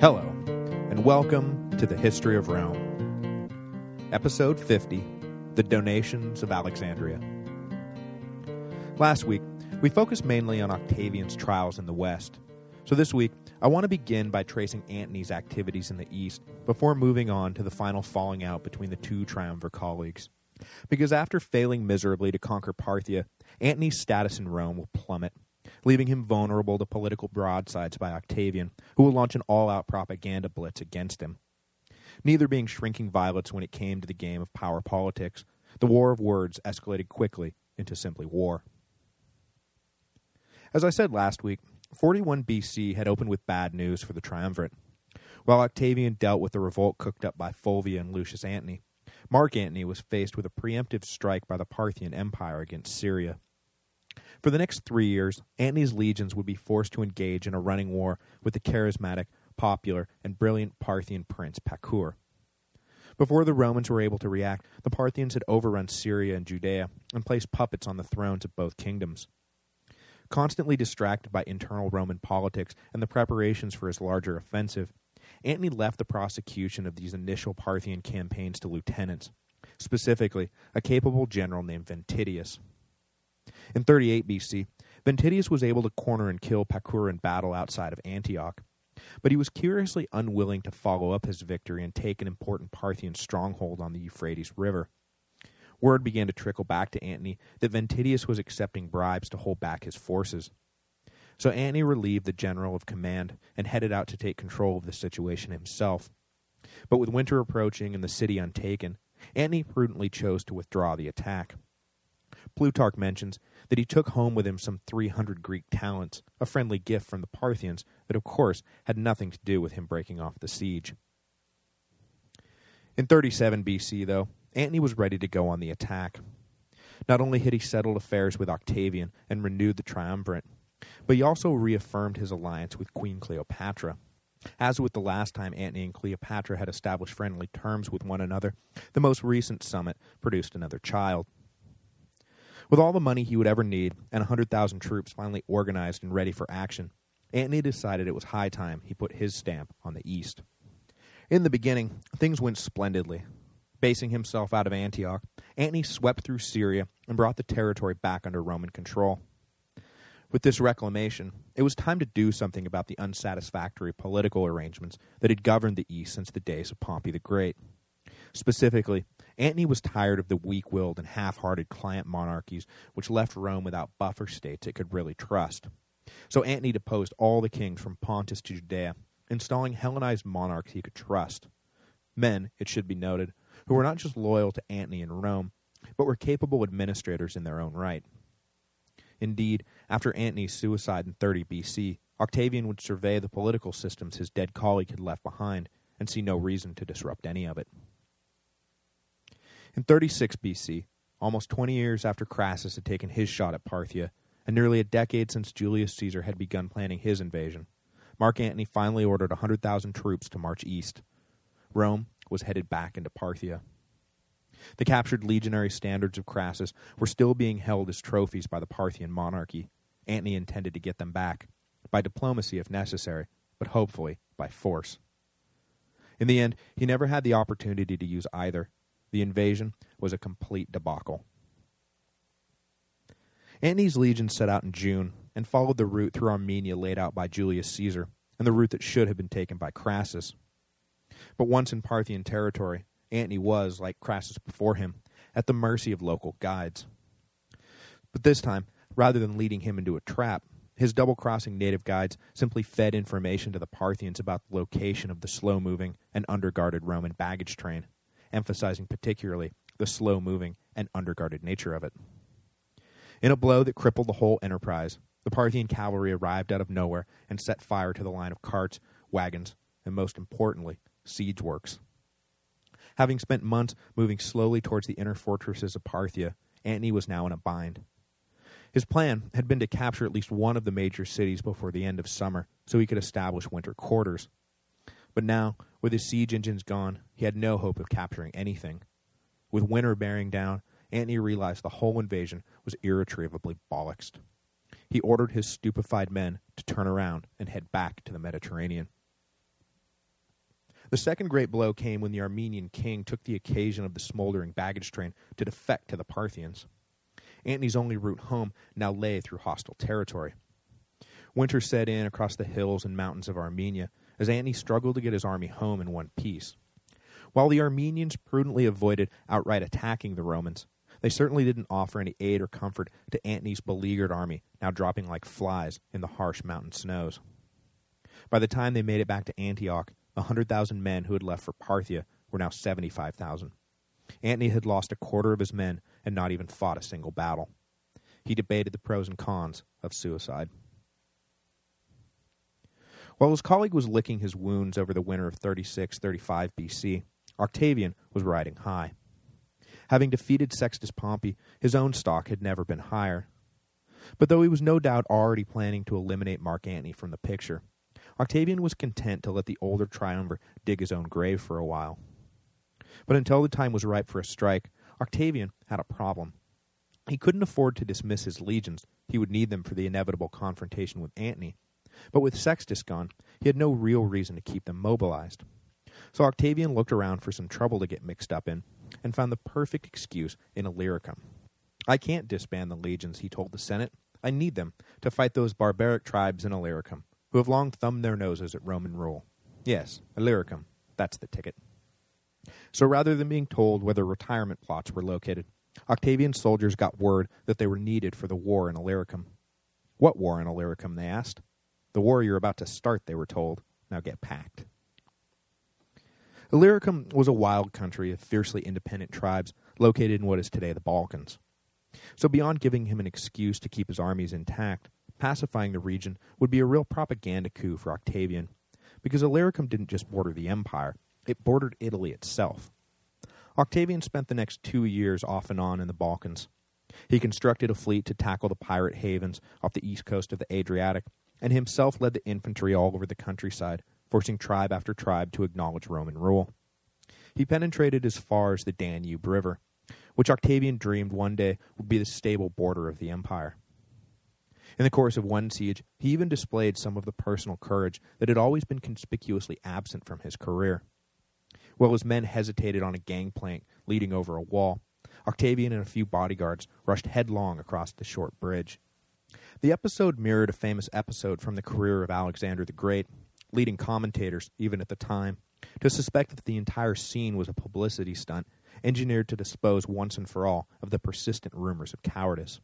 Hello, and welcome to the History of Rome. Episode 50, The Donations of Alexandria. Last week, we focused mainly on Octavian's trials in the West. So this week, I want to begin by tracing Antony's activities in the East before moving on to the final falling out between the two triumvir colleagues. Because after failing miserably to conquer Parthia, Antony's status in Rome will plummet leaving him vulnerable to political broadsides by Octavian, who will launch an all-out propaganda blitz against him. Neither being shrinking violets when it came to the game of power politics, the war of words escalated quickly into simply war. As I said last week, 41 BC had opened with bad news for the triumvirate. While Octavian dealt with the revolt cooked up by Fulvia and Lucius Antony, Mark Antony was faced with a preemptive strike by the Parthian Empire against Syria. For the next three years, Antony's legions would be forced to engage in a running war with the charismatic, popular, and brilliant Parthian prince Pakur. Before the Romans were able to react, the Parthians had overrun Syria and Judea and placed puppets on the thrones of both kingdoms. Constantly distracted by internal Roman politics and the preparations for his larger offensive, Antony left the prosecution of these initial Parthian campaigns to lieutenants, specifically a capable general named Ventidius. In 38 BC, Ventidius was able to corner and kill Pakur in battle outside of Antioch, but he was curiously unwilling to follow up his victory and take an important Parthian stronghold on the Euphrates River. Word began to trickle back to Antony that Ventidius was accepting bribes to hold back his forces. So Antony relieved the general of command and headed out to take control of the situation himself. But with winter approaching and the city untaken, Antony prudently chose to withdraw the attack. Plutarch mentions that he took home with him some 300 Greek talents, a friendly gift from the Parthians that of course had nothing to do with him breaking off the siege. In 37 BC, though, Antony was ready to go on the attack. Not only had he settled affairs with Octavian and renewed the triumvirate, but he also reaffirmed his alliance with Queen Cleopatra. As with the last time Antony and Cleopatra had established friendly terms with one another, the most recent summit produced another child. With all the money he would ever need and 100,000 troops finally organized and ready for action, Antony decided it was high time he put his stamp on the East. In the beginning, things went splendidly. Basing himself out of Antioch, Antony swept through Syria and brought the territory back under Roman control. With this reclamation, it was time to do something about the unsatisfactory political arrangements that had governed the East since the days of Pompey the Great. Specifically, Antony was tired of the weak-willed and half-hearted client monarchies which left Rome without buffer states it could really trust. So Antony deposed all the kings from Pontus to Judea, installing Hellenized monarchs he could trust. Men, it should be noted, who were not just loyal to Antony and Rome, but were capable administrators in their own right. Indeed, after Antony's suicide in 30 BC, Octavian would survey the political systems his dead colleague had left behind and see no reason to disrupt any of it. In 36 BC, almost 20 years after Crassus had taken his shot at Parthia, and nearly a decade since Julius Caesar had begun planning his invasion, Mark Antony finally ordered 100,000 troops to march east. Rome was headed back into Parthia. The captured legionary standards of Crassus were still being held as trophies by the Parthian monarchy. Antony intended to get them back, by diplomacy if necessary, but hopefully by force. In the end, he never had the opportunity to use either, the invasion was a complete debacle. Antony's legion set out in June and followed the route through Armenia laid out by Julius Caesar, and the route that should have been taken by Crassus. But once in Parthian territory, Antony was, like Crassus before him, at the mercy of local guides. But this time, rather than leading him into a trap, his double-crossing native guides simply fed information to the Parthians about the location of the slow-moving and underguarded Roman baggage train emphasizing particularly the slow-moving and underguarded nature of it. In a blow that crippled the whole enterprise, the Parthian cavalry arrived out of nowhere and set fire to the line of carts, wagons, and most importantly, siege works. Having spent months moving slowly towards the inner fortresses of Parthia, Antony was now in a bind. His plan had been to capture at least one of the major cities before the end of summer so he could establish winter quarters. But now, with his siege engines gone, he had no hope of capturing anything. With winter bearing down, Antony realized the whole invasion was irretrievably bollocksed. He ordered his stupefied men to turn around and head back to the Mediterranean. The second great blow came when the Armenian king took the occasion of the smoldering baggage train to defect to the Parthians. Antony's only route home now lay through hostile territory. Winter set in across the hills and mountains of Armenia as Antony struggled to get his army home in one piece. While the Armenians prudently avoided outright attacking the Romans, they certainly didn't offer any aid or comfort to Antony's beleaguered army, now dropping like flies in the harsh mountain snows. By the time they made it back to Antioch, the 100,000 men who had left for Parthia were now 75,000. Antony had lost a quarter of his men and not even fought a single battle. He debated the pros and cons of suicide. While his colleague was licking his wounds over the winter of 36-35 BC, Octavian was riding high. Having defeated Sextus Pompey, his own stock had never been higher. But though he was no doubt already planning to eliminate Mark Antony from the picture, Octavian was content to let the older triumvir dig his own grave for a while. But until the time was ripe for a strike, Octavian had a problem. He couldn't afford to dismiss his legions. He would need them for the inevitable confrontation with Antony. But with Sextus gone, he had no real reason to keep them mobilized. So Octavian looked around for some trouble to get mixed up in, and found the perfect excuse in Illyricum. I can't disband the legions, he told the Senate. I need them to fight those barbaric tribes in Illyricum, who have long thumbed their noses at Roman rule. Yes, Illyricum, that's the ticket. So rather than being told where the retirement plots were located, Octavian's soldiers got word that they were needed for the war in Illyricum. What war in Illyricum, they asked. The war you're about to start, they were told. Now get packed. Illyricum was a wild country of fiercely independent tribes located in what is today the Balkans. So beyond giving him an excuse to keep his armies intact, pacifying the region would be a real propaganda coup for Octavian, because Illyricum didn't just border the empire, it bordered Italy itself. Octavian spent the next two years off and on in the Balkans. He constructed a fleet to tackle the pirate havens off the east coast of the Adriatic, and himself led the infantry all over the countryside, forcing tribe after tribe to acknowledge Roman rule. He penetrated as far as the Danube River, which Octavian dreamed one day would be the stable border of the empire. In the course of one siege, he even displayed some of the personal courage that had always been conspicuously absent from his career. While his men hesitated on a gangplank leading over a wall, Octavian and a few bodyguards rushed headlong across the short bridge. The episode mirrored a famous episode from the career of Alexander the Great, leading commentators, even at the time, to suspect that the entire scene was a publicity stunt engineered to dispose once and for all of the persistent rumors of cowardice.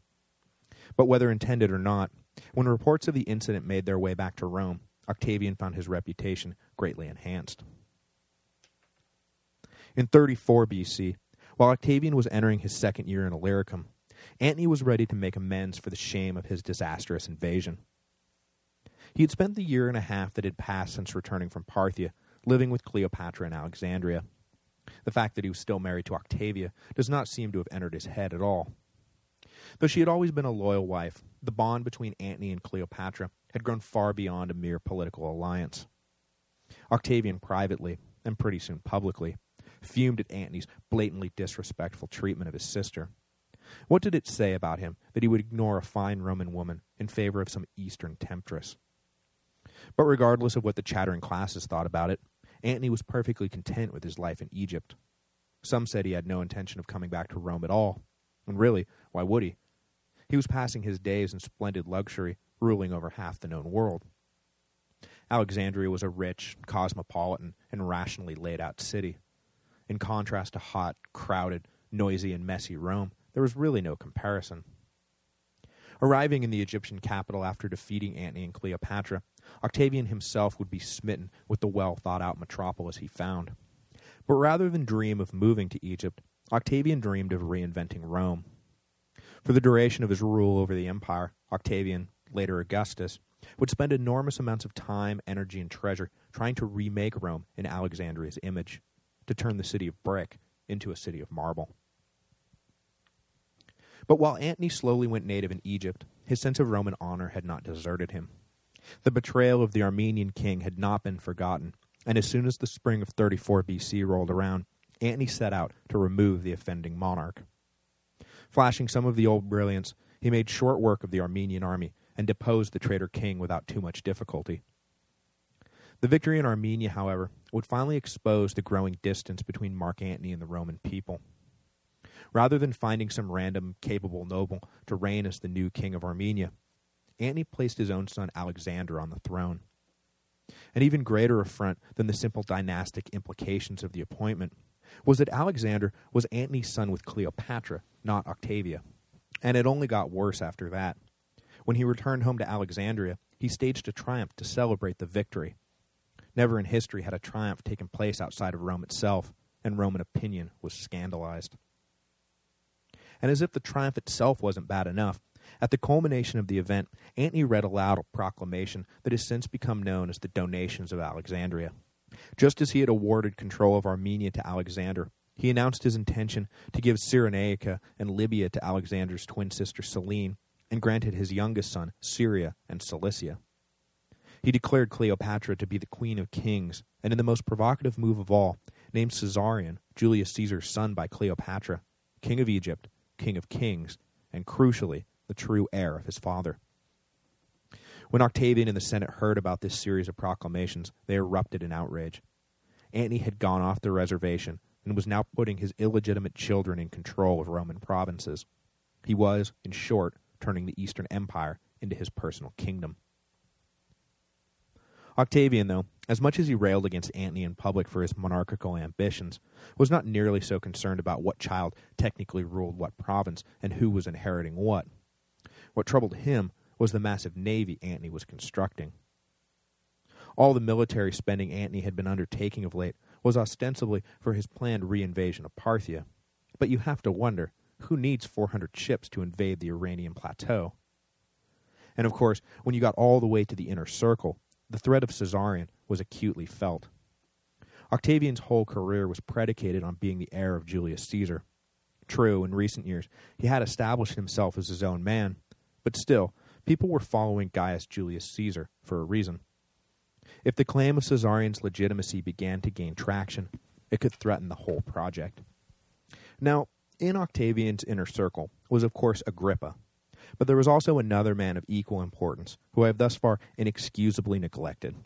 But whether intended or not, when reports of the incident made their way back to Rome, Octavian found his reputation greatly enhanced. In 34 BC, while Octavian was entering his second year in Illyricum, Antony was ready to make amends for the shame of his disastrous invasion. He had spent the year and a half that had passed since returning from Parthia, living with Cleopatra in Alexandria. The fact that he was still married to Octavia does not seem to have entered his head at all. Though she had always been a loyal wife, the bond between Antony and Cleopatra had grown far beyond a mere political alliance. Octavian privately, and pretty soon publicly, fumed at Antony's blatantly disrespectful treatment of his sister. What did it say about him that he would ignore a fine Roman woman in favor of some Eastern temptress? But regardless of what the chattering classes thought about it, Antony was perfectly content with his life in Egypt. Some said he had no intention of coming back to Rome at all. And really, why would he? He was passing his days in splendid luxury, ruling over half the known world. Alexandria was a rich, cosmopolitan, and rationally laid-out city. In contrast to hot, crowded, noisy, and messy Rome, there was really no comparison. Arriving in the Egyptian capital after defeating Antony and Cleopatra, Octavian himself would be smitten with the well-thought-out metropolis he found. But rather than dream of moving to Egypt, Octavian dreamed of reinventing Rome. For the duration of his rule over the empire, Octavian, later Augustus, would spend enormous amounts of time, energy, and treasure trying to remake Rome in Alexandria's image, to turn the city of brick into a city of marble. But while Antony slowly went native in Egypt, his sense of Roman honor had not deserted him. The betrayal of the Armenian king had not been forgotten, and as soon as the spring of 34 BC rolled around, Antony set out to remove the offending monarch. Flashing some of the old brilliance, he made short work of the Armenian army and deposed the traitor king without too much difficulty. The victory in Armenia, however, would finally expose the growing distance between Mark Antony and the Roman people. Rather than finding some random, capable noble to reign as the new king of Armenia, Antony placed his own son Alexander on the throne. An even greater affront than the simple dynastic implications of the appointment was that Alexander was Antony's son with Cleopatra, not Octavia. And it only got worse after that. When he returned home to Alexandria, he staged a triumph to celebrate the victory. Never in history had a triumph taken place outside of Rome itself, and Roman opinion was scandalized. And as if the triumph itself wasn't bad enough, at the culmination of the event, Antony read aloud a proclamation that has since become known as the Donations of Alexandria. Just as he had awarded control of Armenia to Alexander, he announced his intention to give Cyrenaica and Libya to Alexander's twin sister Selene, and granted his youngest son Syria and Cilicia. He declared Cleopatra to be the queen of kings, and in the most provocative move of all, named Caesarion, Julius Caesar's son by Cleopatra, king of Egypt, king of kings, and crucially, the true heir of his father. When Octavian and the Senate heard about this series of proclamations, they erupted in outrage. Antony had gone off the reservation and was now putting his illegitimate children in control of Roman provinces. He was, in short, turning the Eastern Empire into his personal kingdom. Octavian, though, as much as he railed against Antony in public for his monarchical ambitions, was not nearly so concerned about what child technically ruled what province and who was inheriting what. What troubled him was the massive navy Antony was constructing. All the military spending Antony had been undertaking of late was ostensibly for his planned reinvasion of Parthia. But you have to wonder, who needs 400 ships to invade the Iranian plateau? And of course, when you got all the way to the inner circle, the threat of Caesarion was acutely felt. Octavian's whole career was predicated on being the heir of Julius Caesar. True, in recent years, he had established himself as his own man, but still, people were following Gaius Julius Caesar for a reason. If the claim of Caesarion's legitimacy began to gain traction, it could threaten the whole project. Now, in Octavian's inner circle was of course Agrippa, but there was also another man of equal importance, who I have thus far inexcusably neglected.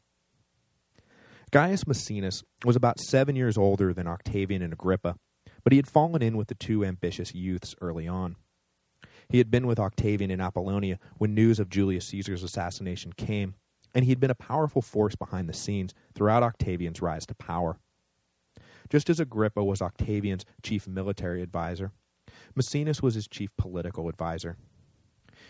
Gaius Maecenas was about seven years older than Octavian and Agrippa, but he had fallen in with the two ambitious youths early on. He had been with Octavian in Apollonia when news of Julius Caesar's assassination came, and he had been a powerful force behind the scenes throughout Octavian's rise to power. Just as Agrippa was Octavian's chief military advisor, Maecenas was his chief political advisor.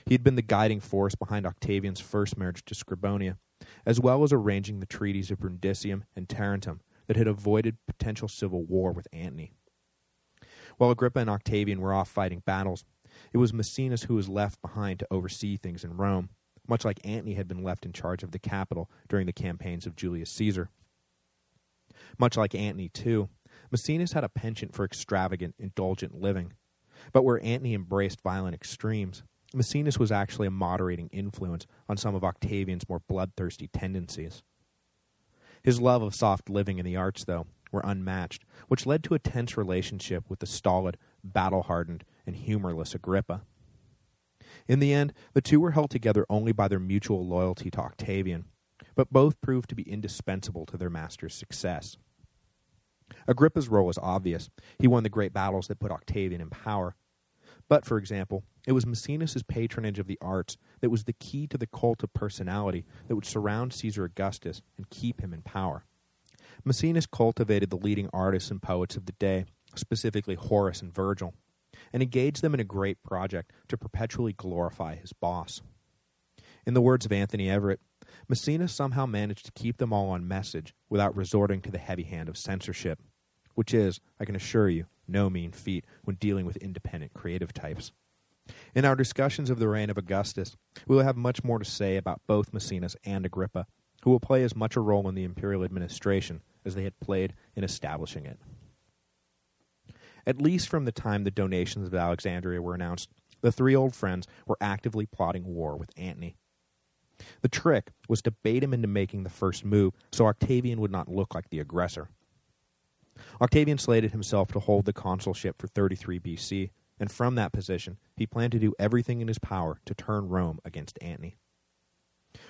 He had been the guiding force behind Octavian's first marriage to Scribonia, as well as arranging the treaties of Brundisium and Tarentum that had avoided potential civil war with Antony. While Agrippa and Octavian were off fighting battles, it was Maecenas who was left behind to oversee things in Rome, much like Antony had been left in charge of the capital during the campaigns of Julius Caesar. Much like Antony, too, Maecenas had a penchant for extravagant, indulgent living. But where Antony embraced violent extremes, Maecenas was actually a moderating influence on some of Octavian's more bloodthirsty tendencies. His love of soft living and the arts, though, were unmatched, which led to a tense relationship with the stolid, battle-hardened, and humorless Agrippa. In the end, the two were held together only by their mutual loyalty to Octavian, but both proved to be indispensable to their master's success. Agrippa's role was obvious. He won the great battles that put Octavian in power. But, for example, it was Maecenas' patronage of the arts that was the key to the cult of personality that would surround Caesar Augustus and keep him in power. Maecenas cultivated the leading artists and poets of the day, specifically Horace and Virgil, and engaged them in a great project to perpetually glorify his boss. In the words of Anthony Everitt, Maecenas somehow managed to keep them all on message without resorting to the heavy hand of censorship, which is, I can assure you, no mean feat when dealing with independent creative types. In our discussions of the reign of Augustus, we will have much more to say about both Maecenas and Agrippa, who will play as much a role in the imperial administration as they had played in establishing it. At least from the time the donations of Alexandria were announced, the three old friends were actively plotting war with Antony. The trick was to bait him into making the first move so Octavian would not look like the aggressor. Octavian slated himself to hold the consulship for 33 BC, and from that position he planned to do everything in his power to turn Rome against Antony.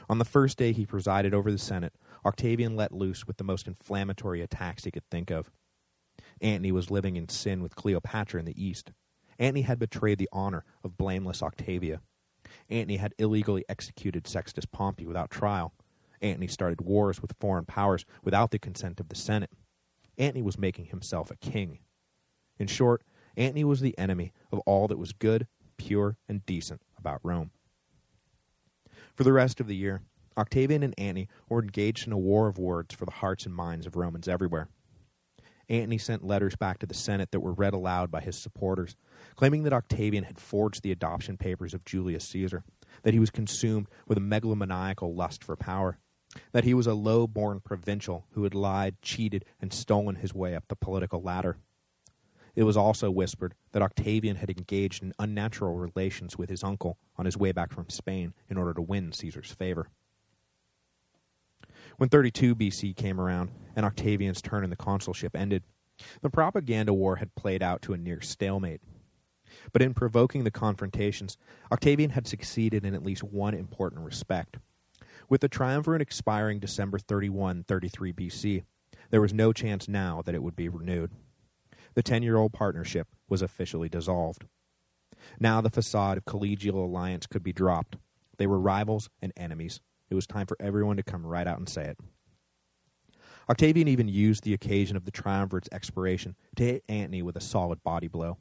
On the first day he presided over the Senate, Octavian let loose with the most inflammatory attacks he could think of. Antony was living in sin with Cleopatra in the east. Antony had betrayed the honor of blameless Octavia. Antony had illegally executed Sextus Pompey without trial. Antony started wars with foreign powers without the consent of the Senate. Antony was making himself a king. In short, Antony was the enemy of all that was good, pure, and decent about Rome. For the rest of the year, Octavian and Antony were engaged in a war of words for the hearts and minds of Romans everywhere. Antony sent letters back to the Senate that were read aloud by his supporters, claiming that Octavian had forged the adoption papers of Julius Caesar, that he was consumed with a megalomaniacal lust for power, that he was a low-born provincial who had lied, cheated, and stolen his way up the political ladder. It was also whispered that Octavian had engaged in unnatural relations with his uncle on his way back from Spain in order to win Caesar's favor. When 32 BC came around and Octavian's turn in the consulship ended, the propaganda war had played out to a near stalemate. But in provoking the confrontations, Octavian had succeeded in at least one important respect. With the triumvirate expiring December 31, 33 BC, there was no chance now that it would be renewed. The ten-year-old partnership was officially dissolved. Now the facade of collegial alliance could be dropped. They were rivals and enemies, it was time for everyone to come right out and say it. Octavian even used the occasion of the triumvirate's expiration to hit Antony with a solid body blow.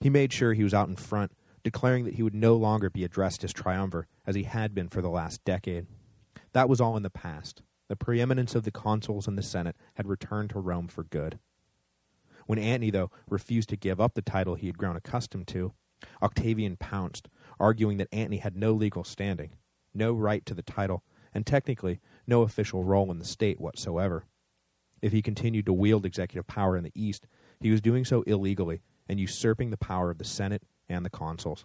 He made sure he was out in front, declaring that he would no longer be addressed as triumvir, as he had been for the last decade. That was all in the past. The preeminence of the consuls and the Senate had returned to Rome for good. When Antony, though, refused to give up the title he had grown accustomed to, Octavian pounced, arguing that Antony had no legal standing no right to the title, and technically no official role in the state whatsoever. If he continued to wield executive power in the East, he was doing so illegally and usurping the power of the Senate and the consuls.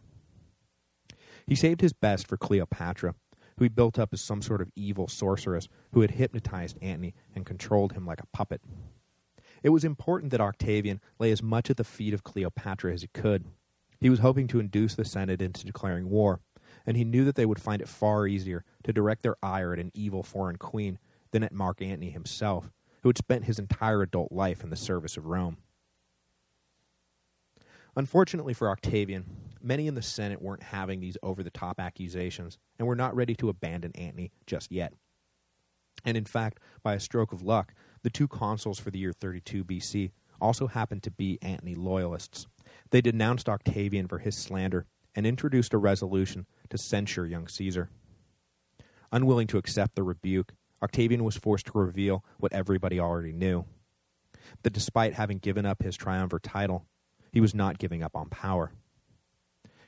He saved his best for Cleopatra, who he built up as some sort of evil sorceress who had hypnotized Antony and controlled him like a puppet. It was important that Octavian lay as much at the feet of Cleopatra as he could. He was hoping to induce the Senate into declaring war, and he knew that they would find it far easier to direct their ire at an evil foreign queen than at Mark Antony himself, who had spent his entire adult life in the service of Rome. Unfortunately for Octavian, many in the Senate weren't having these over-the-top accusations and were not ready to abandon Antony just yet. And in fact, by a stroke of luck, the two consuls for the year 32 BC also happened to be Antony loyalists. They denounced Octavian for his slander and introduced a resolution to censure young Caesar. Unwilling to accept the rebuke, Octavian was forced to reveal what everybody already knew. That despite having given up his triumvir title, he was not giving up on power.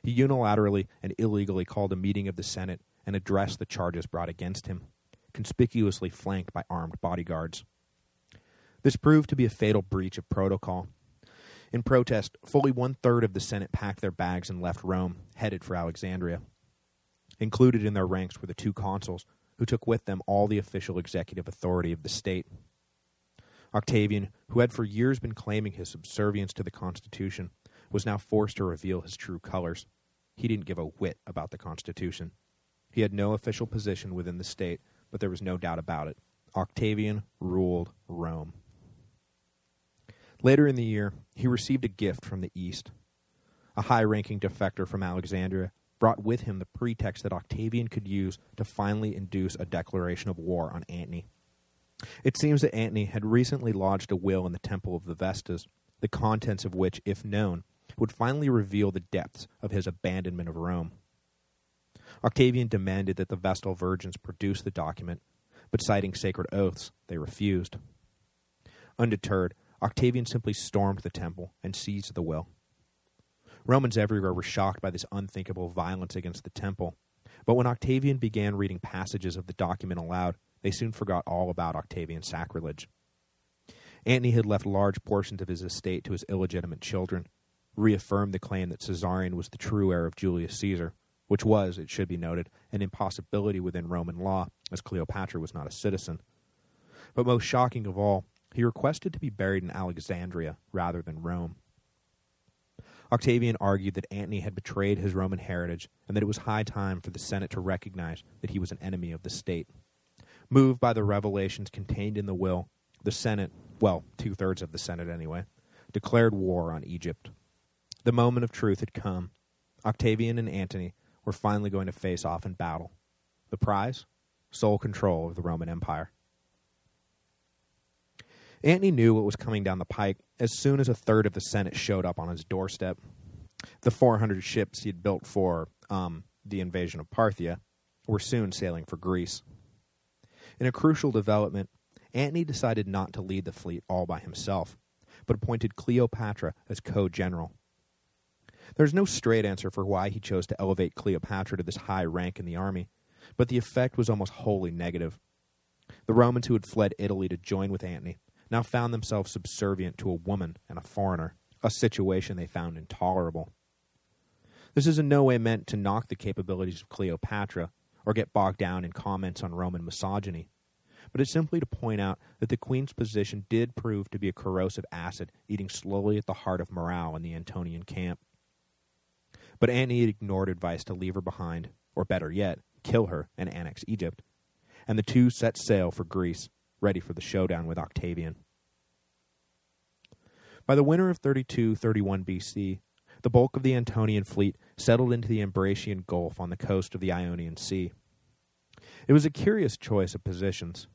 He unilaterally and illegally called a meeting of the Senate and addressed the charges brought against him, conspicuously flanked by armed bodyguards. This proved to be a fatal breach of protocol, in protest, fully one-third of the Senate packed their bags and left Rome, headed for Alexandria. Included in their ranks were the two consuls, who took with them all the official executive authority of the state. Octavian, who had for years been claiming his subservience to the Constitution, was now forced to reveal his true colors. He didn't give a whit about the Constitution. He had no official position within the state, but there was no doubt about it. Octavian ruled Rome. Later in the year, he received a gift from the East. A high-ranking defector from Alexandria brought with him the pretext that Octavian could use to finally induce a declaration of war on Antony. It seems that Antony had recently lodged a will in the Temple of the Vestas, the contents of which, if known, would finally reveal the depths of his abandonment of Rome. Octavian demanded that the Vestal virgins produce the document, but citing sacred oaths, they refused. Undeterred, Octavian simply stormed the temple and seized the will. Romans everywhere were shocked by this unthinkable violence against the temple, but when Octavian began reading passages of the document aloud, they soon forgot all about Octavian's sacrilege. Antony had left large portions of his estate to his illegitimate children, reaffirmed the claim that Caesarion was the true heir of Julius Caesar, which was, it should be noted, an impossibility within Roman law, as Cleopatra was not a citizen. But most shocking of all, he requested to be buried in Alexandria rather than Rome. Octavian argued that Antony had betrayed his Roman heritage and that it was high time for the Senate to recognize that he was an enemy of the state. Moved by the revelations contained in the will, the Senate, well, two-thirds of the Senate anyway, declared war on Egypt. The moment of truth had come. Octavian and Antony were finally going to face off in battle. The prize? Sole control of the Roman Empire. Antony knew what was coming down the pike as soon as a third of the Senate showed up on his doorstep. The 400 ships he had built for um, the invasion of Parthia were soon sailing for Greece. In a crucial development, Antony decided not to lead the fleet all by himself, but appointed Cleopatra as co-general. There's no straight answer for why he chose to elevate Cleopatra to this high rank in the army, but the effect was almost wholly negative. The Romans who had fled Italy to join with Antony now found themselves subservient to a woman and a foreigner, a situation they found intolerable. This is in no way meant to knock the capabilities of Cleopatra or get bogged down in comments on Roman misogyny, but it's simply to point out that the queen's position did prove to be a corrosive acid eating slowly at the heart of morale in the Antonian camp. But Antony ignored advice to leave her behind, or better yet, kill her and annex Egypt, and the two set sail for Greece, ready for the showdown with Octavian. By the winter of 32-31 BC, the bulk of the Antonian fleet settled into the Ambracian Gulf on the coast of the Ionian Sea. It was a curious choice of positions.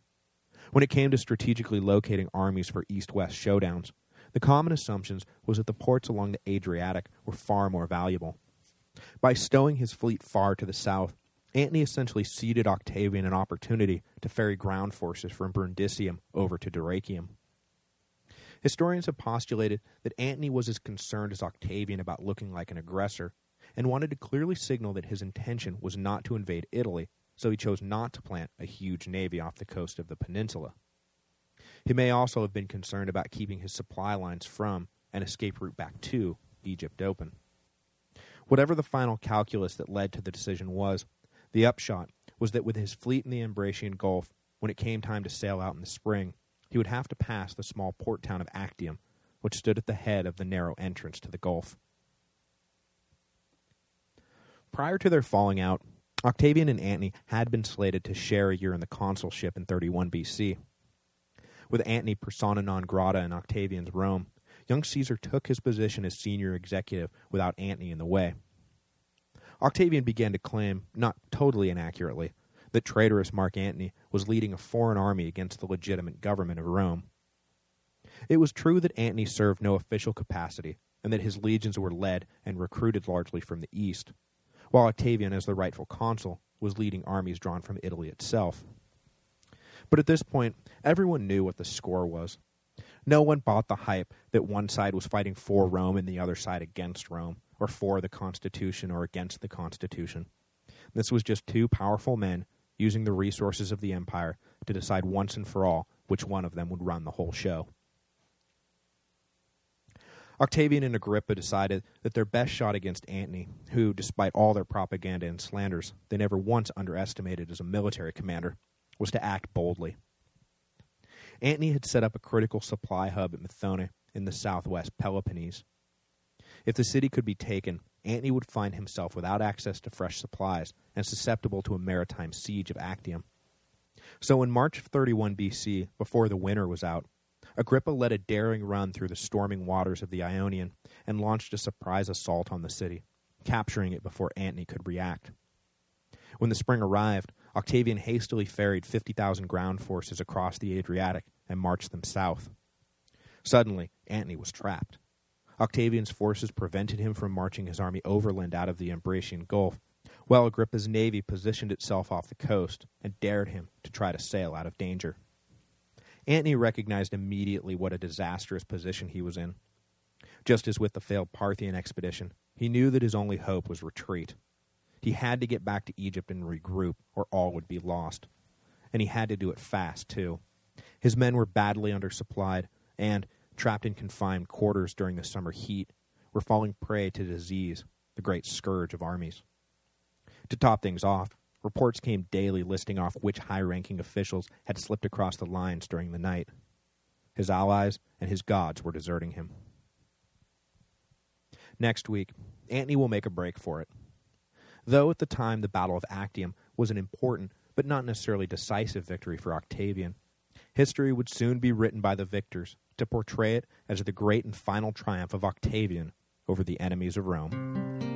When it came to strategically locating armies for east-west showdowns, the common assumptions was that the ports along the Adriatic were far more valuable. By stowing his fleet far to the south, Antony essentially ceded Octavian an opportunity to ferry ground forces from Brundisium over to Dyrrachium. Historians have postulated that Antony was as concerned as Octavian about looking like an aggressor, and wanted to clearly signal that his intention was not to invade Italy, so he chose not to plant a huge navy off the coast of the peninsula. He may also have been concerned about keeping his supply lines from, and escape route back to, Egypt open. Whatever the final calculus that led to the decision was, the upshot was that with his fleet in the Ambracian Gulf, when it came time to sail out in the spring, he would have to pass the small port town of Actium, which stood at the head of the narrow entrance to the Gulf. Prior to their falling out, Octavian and Antony had been slated to share a year in the consulship in 31 BC. With Antony persona non grata in Octavian's Rome, young Caesar took his position as senior executive without Antony in the way. Octavian began to claim, not totally inaccurately, that traitorous Mark Antony was leading a foreign army against the legitimate government of Rome. It was true that Antony served no official capacity, and that his legions were led and recruited largely from the east, while Octavian, as the rightful consul, was leading armies drawn from Italy itself. But at this point, everyone knew what the score was. No one bought the hype that one side was fighting for Rome and the other side against Rome, or for the Constitution or against the Constitution. This was just two powerful men using the resources of the empire to decide once and for all which one of them would run the whole show. Octavian and Agrippa decided that their best shot against Antony, who, despite all their propaganda and slanders, they never once underestimated as a military commander, was to act boldly. Antony had set up a critical supply hub at Methone in the southwest Peloponnese. If the city could be taken, Antony would find himself without access to fresh supplies and susceptible to a maritime siege of Actium. So in March of 31 BC, before the winter was out, Agrippa led a daring run through the storming waters of the Ionian and launched a surprise assault on the city, capturing it before Antony could react. When the spring arrived, Octavian hastily ferried 50,000 ground forces across the Adriatic and marched them south. Suddenly, Antony was trapped. Octavian's forces prevented him from marching his army overland out of the Ambracian Gulf, while Agrippa's navy positioned itself off the coast and dared him to try to sail out of danger. Antony recognized immediately what a disastrous position he was in. Just as with the failed Parthian expedition, he knew that his only hope was retreat. He had to get back to Egypt and regroup, or all would be lost. And he had to do it fast, too. His men were badly undersupplied, and, trapped in confined quarters during the summer heat, were falling prey to disease, the great scourge of armies. To top things off, reports came daily listing off which high-ranking officials had slipped across the lines during the night. His allies and his gods were deserting him. Next week, Antony will make a break for it. Though at the time the Battle of Actium was an important but not necessarily decisive victory for Octavian, history would soon be written by the victors to portray it as the great and final triumph of Octavian over the enemies of Rome.